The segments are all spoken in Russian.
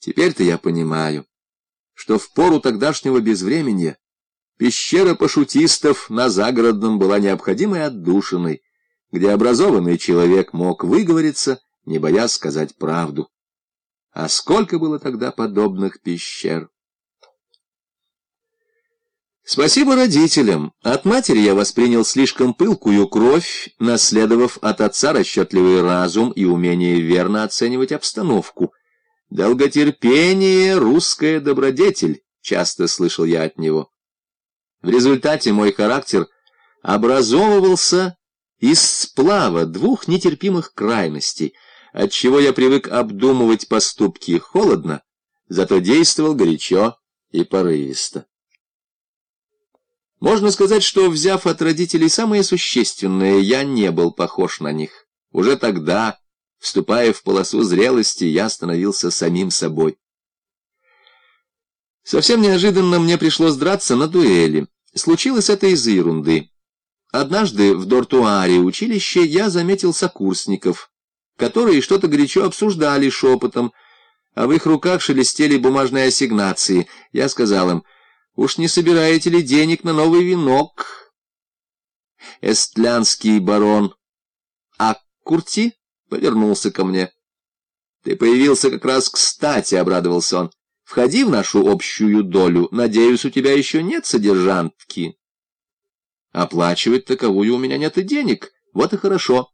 Теперь-то я понимаю, что в пору тогдашнего безвременья пещера пошутистов на загородном была необходимой отдушиной, где образованный человек мог выговориться, не боясь сказать правду. А сколько было тогда подобных пещер? Спасибо родителям. От матери я воспринял слишком пылкую кровь, наследовав от отца расчетливый разум и умение верно оценивать обстановку. «Долготерпение — русская добродетель», — часто слышал я от него. В результате мой характер образовывался из сплава двух нетерпимых крайностей, отчего я привык обдумывать поступки холодно, зато действовал горячо и порывисто. Можно сказать, что, взяв от родителей самое существенное, я не был похож на них. Уже тогда, вступая в полосу зрелости, я становился самим собой. Совсем неожиданно мне пришлось драться на дуэли. Случилось это из-за ерунды. Однажды в дортуаре училища я заметил сокурсников, которые что-то горячо обсуждали шепотом, а в их руках шелестели бумажные ассигнации. Я сказал им — Уж не собираете ли денег на новый венок? Эстлянский барон Аккурти повернулся ко мне. Ты появился как раз кстати, — обрадовался он. Входи в нашу общую долю. Надеюсь, у тебя еще нет содержантки. Оплачивать таковую у меня нет и денег. Вот и хорошо.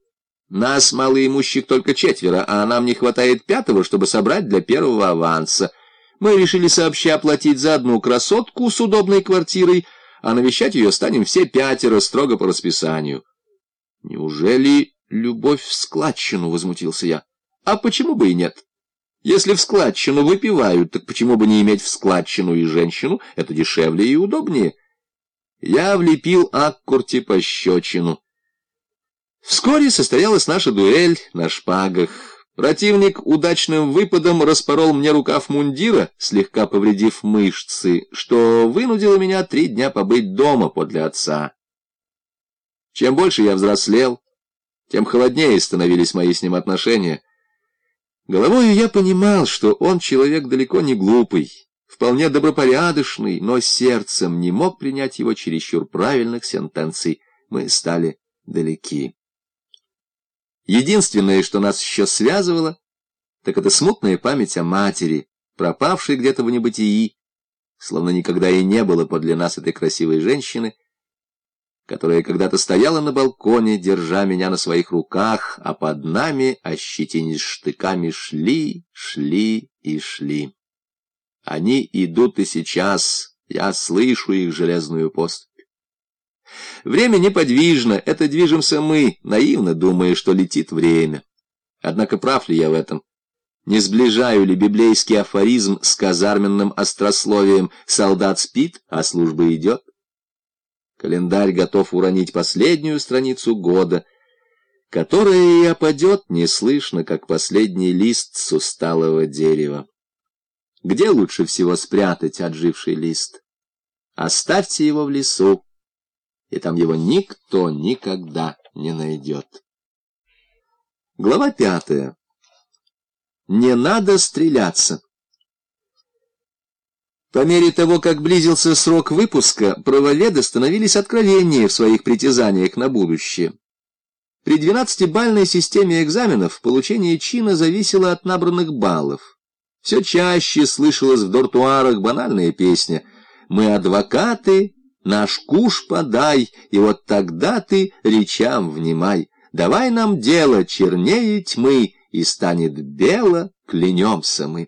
Нас, малоимущих, только четверо, а нам не хватает пятого, чтобы собрать для первого аванса. Мы решили сообща оплатить за одну красотку с удобной квартирой, а навещать ее станем все пятеро строго по расписанию. Неужели любовь в складчину, — возмутился я. А почему бы и нет? Если в складчину выпивают, так почему бы не иметь в складчину и женщину? Это дешевле и удобнее. Я влепил Аккурти пощечину. Вскоре состоялась наша дуэль на шпагах. Противник удачным выпадом распорол мне рукав мундира, слегка повредив мышцы, что вынудило меня три дня побыть дома подле отца. Чем больше я взрослел, тем холоднее становились мои с ним отношения. Головою я понимал, что он человек далеко не глупый, вполне добропорядочный, но сердцем не мог принять его чересчур правильных сентенций. Мы стали далеки. Единственное, что нас еще связывало, так это смутная память о матери, пропавшей где-то в небытии, словно никогда и не было подле нас этой красивой женщины, которая когда-то стояла на балконе, держа меня на своих руках, а под нами, ощетинись штыками, шли, шли и шли. Они идут и сейчас, я слышу их железную поступь. Время неподвижно, это движемся мы, наивно думая, что летит время. Однако прав ли я в этом? Не сближаю ли библейский афоризм с казарменным острословием «солдат спит, а служба идет»? Календарь готов уронить последнюю страницу года, которая и опадет неслышно, как последний лист с усталого дерева. Где лучше всего спрятать отживший лист? Оставьте его в лесу и там его никто никогда не найдет. Глава пятая. Не надо стреляться. По мере того, как близился срок выпуска, правоведы становились откровеннее в своих притязаниях на будущее. При двенадцатибальной системе экзаменов получение чина зависело от набранных баллов. Все чаще слышалась в дортуарах банальная песня «Мы адвокаты, Наш куш подай, и вот тогда ты речам внимай. Давай нам дело чернее тьмы, и станет бело, клянемся мы.